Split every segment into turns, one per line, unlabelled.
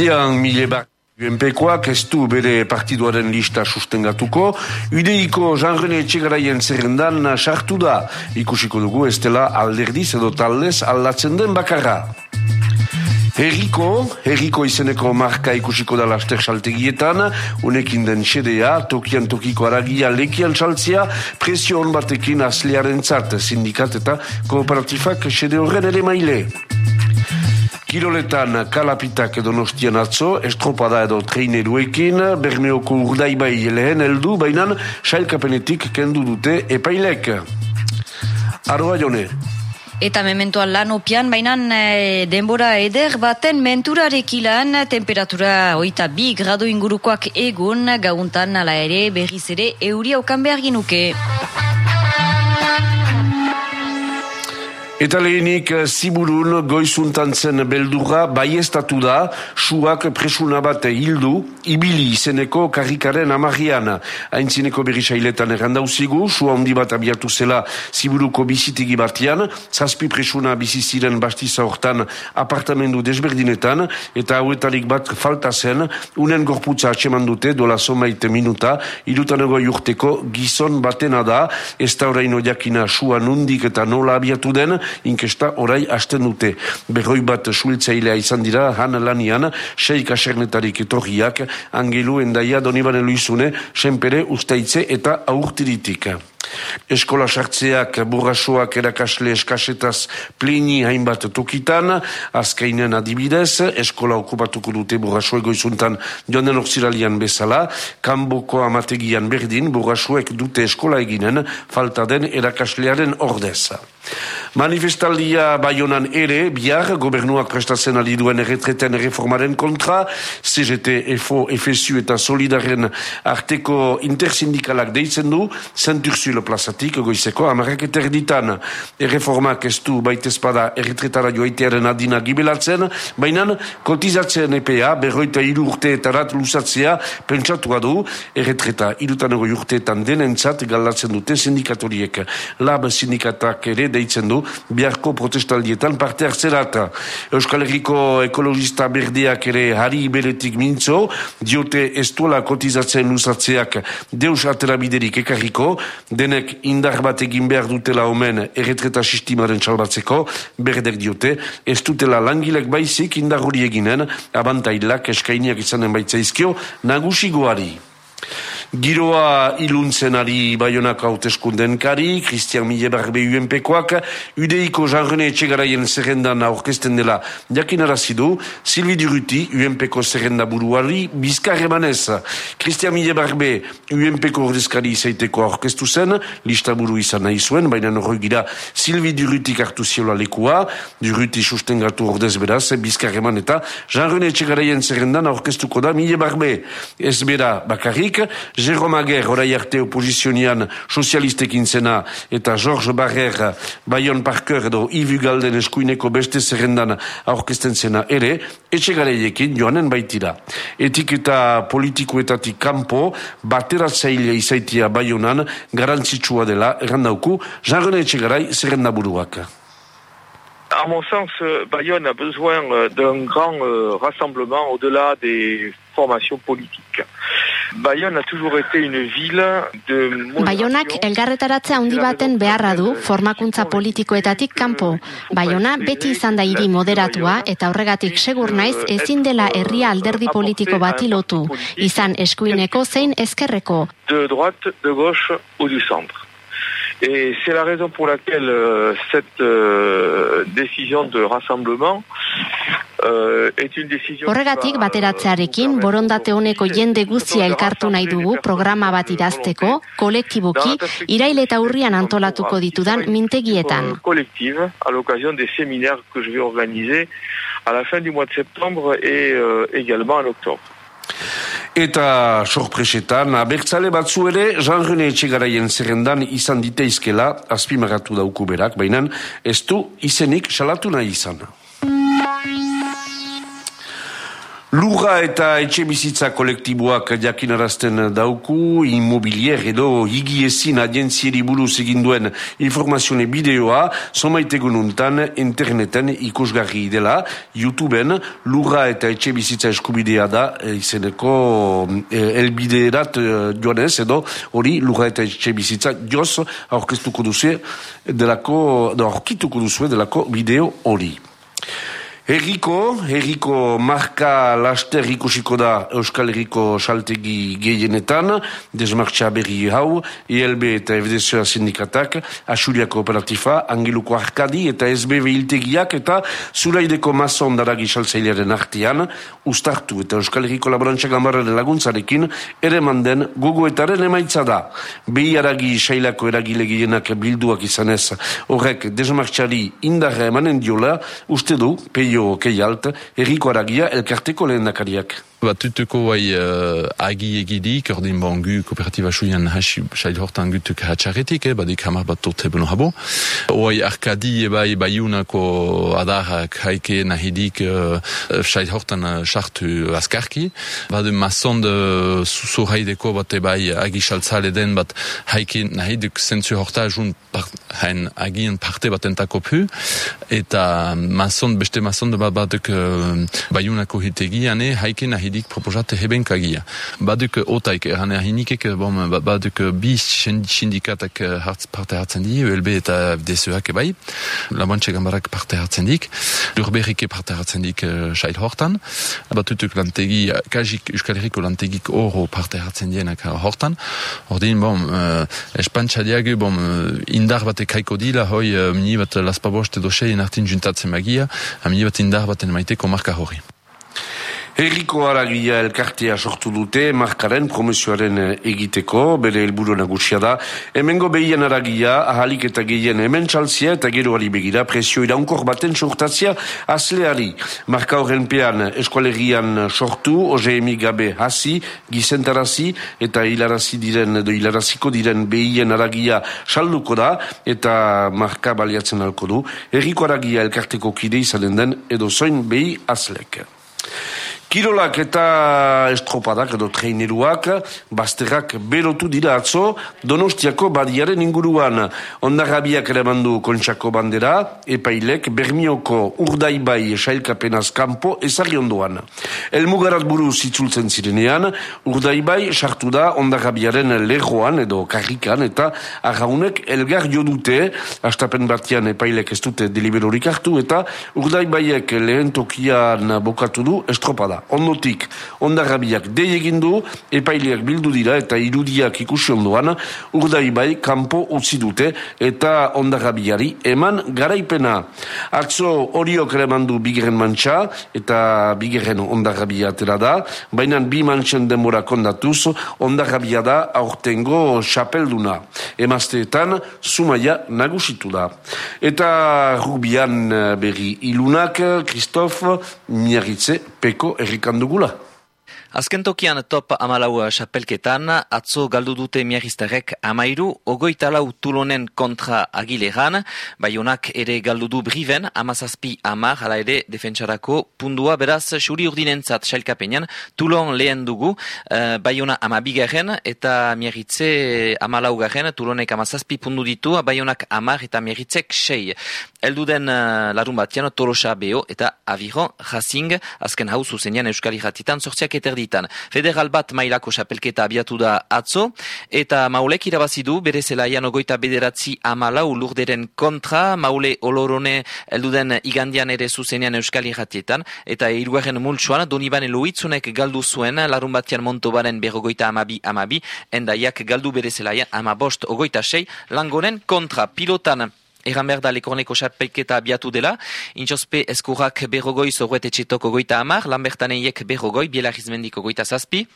Christian Milebar. UNPkoak ez du bere partiduaren lista sustengatuko, udeiko Jean-René Etxegaraien zerrendan sartu da, ikusiko dugu ez dela alderdiz edo taldez aldatzen den bakarra. Herriko, herriko izeneko marka ikusiko da laster saltegietan, unekin den xedea, tokian tokiko aragia lekian saltzia, presio hon batekin asliaren zart, sindikat eta kooperatifak xede horren ere maile. Kiroletan kalapitak edo nostian atzo, estropada edo treineruekin, bermeoko urdaibai lehen heldu, bainan sailkapenetik kendu dute epailek. Aroa jone.
Eta mementoan lan opian, baina e, denbora eder baten menturarekilan temperatura oita bi grado ingurukoak egun, gauntan ala ere berriz ere euria okan behar ginuke.
Eta lehenik eh, ziburun goizuntan zen beldurra baiestatu da suak presuna bat hildu ibili izeneko karrikaren amarrian. Haintzineko berri sailetan errandauzigu, sua handi bat abiatu zela ziburuko bizitegi batian, zazpi presuna biziziren bastiza hortan apartamendu desberdinetan, eta hauetarik bat falta zen, unen gorputza atseman dute dola somaite minuta, irutanego jurteko gizon batena da, ez da oraino jakina sua nundik eta nola abiatu den, inkesta orai hasten dute. Berroi bat suiltzailea izan dira, han lanian, seik asernetarik etorriak, angelu endaia donibane luizune, senpere ustaitze eta aurtiritik. Eskola sartzeak burrasoak erakasle eskasetaz plini hainbat tokitan, azkainen adibidez, eskola okupatuko dute burraso egoizuntan joan den orziralian bezala, kanboko amategian berdin burrasoek dute eskola eginen falta den erakaslearen ordez. Manifestaldia baionan ere, bihar, gobernuak prestatzen ali duen erretreten reformaren kontra, CGT, EFO, FSU eta Solidaren arteko intersindikalak deitzen du, zenturzuilo plazatik, goizeko, amarrak eta erditan, erreformak ez du baitezpada erretretara joaitearen adina gibelatzen, baina kotizatzen EPA, berroita iru urte eta rat lusatzea, pentsatu du, erretreta irutan ego urteetan denentzat galdatzen dute sindikatoriek. Lab sindikatak ere deitzen du, biharko protestaldietan parte hartzerata. Euskal Herriko ekologista berdeak ere hari beretik mintzo, diote ez duela kotizatzen lusatzeak deus aterabiderik ekarriko, denek indar bat egin behar dutela omen erretreta sistimaren txalbatzeko, berdek diote, ez dutela langilek baizik indar hori eginen, abantailak eskainiak izanen baitzaizkio, nagusigoari. Giroa iluntzen ari baionak hauteskunden kari, Christian Mille Barbe UNPkoak, Udeiko Jean-René Etxegaraien zerrendan aurkesten dela jakin arazidu, Silvi Duruti, UNPko zerrenda buruari, bizkar emanez, Christian Mille Barbe UNPko ordezkari izaiteko aurkestu zen, lista buru izan nahi zuen, baina norroi gira Silvi Duruti kartu ziola lekua, Duruti sustengatu ordez beraz, bizkar eman eta Jean-René Etxegaraien zerrendan aurkestuko da Mille Barbe, ez bera bakarrik, Jérôme Aguer, orai arte oposizionian sozialistekin zena, eta George Barrer, Bayon Parker edo Ivi Galden eskuineko beste zerrendan aurkesten zena ere, etxegareiekin joanen baitira. Etiketa politikoetatik kanpo, bateratzaile izaitia Bayonan, garantzitsua dela, errandauku, jarren etxegarai zerrenda buruak.
À mon sens, Bayonne a besoin euh, d'un grand euh, rassemblement au-delà des formations politiques. Bayonne a toujours été une ville de
Bayonak elgarretaratze handi baten beharra du formakuntza politikoetatik kanpo. Bayona beti izan da hiri moderatua eta horregatik segur naiz ezin dela herria alderdi politiko bati lotu, izan eskuineko zein ezkerreko.
De droite, de gauche ou du centre. Et c'est la raison pour laquelle euh, cette euh, décision de rassemblement
Horregatik bateratzearekin borondate honeko jende guzia elkartu nahi dugu programa bat idazteko, kolektiboki, iraile eta urrian antolatuko ditudan mintegietan.
...collective à l'occasion des séminaires que je vais organiser à la fin du mois de septembre et euh, également en octobre.
Eta sorpresetan, abertzale batzu ere, Jean-René Etxegaraien zerrendan izan diteizkela, azpimagatu dauku berak, baina ez du izenik salatu nahi izan. Lurra eta etxe bizitza kolektiboak jakinarazten dauku, immobilier edo higiezin agentzieri buruz eginduen informazione bideoa, somaitegun untan interneten ikusgarri dela, YouTubeen lurra eta etxe bizitza eskubidea da, e, izeneko e, elbideerat e, joanez, edo hori lurra eta etxe bizitza joz aurkeztuko duzue delako, aurkituko duzue delako bideo hori. Herriko, herriko marka laster ikusiko da Euskal Herriko saltegi gehienetan, desmartxa berri hau, ELB eta FDSA sindikatak, Asuliako Operatifa, Angeluko Arkadi eta SBB hiltegiak eta Zulaideko Mazon daragi saltzailearen artean, ustartu eta Euskal Herriko laborantza gambarren laguntzarekin, ere manden gogoetaren emaitza da. Behi aragi sailako eragile gehienak bilduak izanez, horrek desmartxari indarra emanen diola, uste du, peio Mario Keialt, erriko aragia elkarteko lehen
Batutuko bai uh, agi egidik, ordin bon gu kooperatiba suian sail hortan gutuk hatxarretik, eh, badik hamar bat torte beno habo. Oai arkadi e bai baiunako adarrak haike nahidik uh, sail hortan uh, sartu askarki. Badu mason de suso haideko bat bai agi saltzale den bat haike nahidik zentzu horta jun hain agien parte bat entako pu. Eta mason, beste mason de bat batuk uh, baiunako hitegian, haike nahidik hidik proposate hebenkagia. Baduk otaik erane ahinikek, bon, ba, baduk bi sindikatak hartz parte hartzen di, ULB eta FDSEak bai, Labantxe Gambarak parte hartzen dik, Lurberrike parte hartzen dik uh, sail hortan, batutuk lantegi, kajik Euskal Herriko lantegik oro parte hartzen dienak hortan, ordin, bon, uh, espantxadiagu, bon, indar bat ekaiko dila, hoi, uh, mini bat laspabost edo sein artin juntatzen magia, mini bat indar baten maiteko marka hori.
Herriko aragia elkartea sortu dute markaren promesioaren eh, egiteko, bere helburu nagusia da. Hemengo behien aragia, ahalik eta gehien hemen txaltzia eta geroari begira presio iraunkor baten sortatzia asleari. Marka horren pean eskualerian sortu, oze gabe hasi, gizentarazi eta hilarazi diren, edo hilaraziko diren behien aragia salduko da eta marka baliatzen alko du. Herriko aragia elkarteko kide izanen den edo zoin behi aslek. Kirolak eta estropadak edo traineruak bazterrak berotu dira atzo Donostiako badiaren inguruan. Ondarrabiak ere mandu kontxako bandera epailek Bermioko urdaibai sailkapenaz kanpo ezari ondoan. Elmugarat buru zitzultzen zirenean urdaibai sartu da ondarrabiaren lehoan edo karrikan eta arraunek elgar jo dute. Astapen batian epailek ez dute deliberorik hartu eta urdaibaiek lehen tokian bokatu du estropada ondotik ondarrabiak dei egin du, epaileak bildu dira eta irudiak ikusi ondoan, urdai bai kanpo utzi dute eta ondarrabiari eman garaipena. Atzo horiok ere mandu bigeren mantxa eta bigeren ondarrabia atera da, baina bi mantxen demora kondatuz, ondarrabia da aurtengo xapelduna. Emazteetan, sumaia nagusitu da. Eta rubian berri ilunak, Kristof, miarritze, peko, errikan dugula.
Azken tokian top amalau xapelketan, atzo galdu dute miagistarek amairu, ogoita lau tulonen kontra agilegan, baionak ere galdu du briven, amazazpi amar, hala ere defentsarako pundua, beraz, xuri urdinentzat xailkapenean, tulon lehen dugu, uh, baiona amabigaren, eta miagitze amalau garen, tulonek amazazpi pundu ditu, baionak amar eta miagitzek sei. Elduden uh, larun batian, tolosa beho eta aviron racing, azken hau zuzenean euskali jatitan, sortziak eterdi ditan. Federal bat mailako xapelketa abiatu da atzo, eta maulek irabazidu bere zelaian ogoita bederatzi amalau lurderen kontra, maule olorone elduden igandian ere zuzenean euskal irratietan, eta iruaren multsuan donibane loitzunek galdu zuen larun batian montobaren berrogoita amabi amabi, endaiak galdu bere zelaian amabost ogoita sei, langonen kontra pilotan Egan behar da lekorneko xapelketa abiatu dela, intxospe eskurrak berrogoi zorret etxetoko goita amar, lanbertaneiek berrogoi, bielarizmendiko goita zazpi,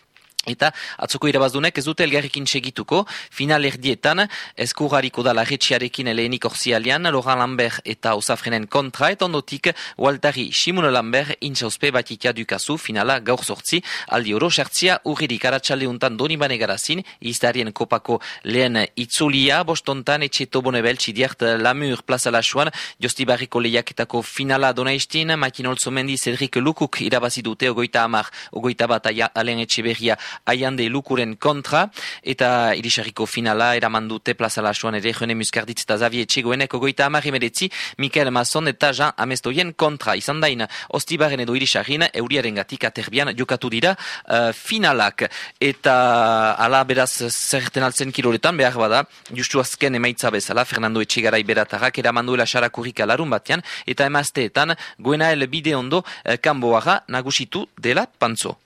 Eta atzoko irabazdunek ez dute elgarrikin segituko, final erdietan, eskurrariko da larretxiarekin lehenik orzialian, Laurent Lambert eta Osafrenen kontra, eta ondotik, Waltari Simone Lambert, intxauspe batikia dukazu, finala gaur sortzi, aldi oro, sertzia urririk aratsalde untan doni bane garazin, izdarien kopako lehen itzulia, bostontan etxe tobonebel, txidiart Lamur plaza lasuan, josti barriko lehiaketako finala donaistin, Makin Olzomendi, Cedric Lukuk irabazidute, ogoita amar, ogoita bat alen etxe berria, aiande lukuren kontra, eta irisarriko finala eraman dute plaza lasuan ere jone muskarditz eta zavie etxegoenek ogoita amarri meretzi, Mikael Mazon eta Jean Amestoien kontra. Izan dain, ostibaren edo irisarrin, euriaren gatik aterbian jokatu dira uh, finalak. Eta ala beraz zerten altzen kiloretan, behar bada, justu azken emaitza bezala, Fernando Etxegarai beratarrak eraman duela xarakurrika larun batean, eta emazteetan, goenael bide ondo, uh, kanboara nagusitu dela pantzo.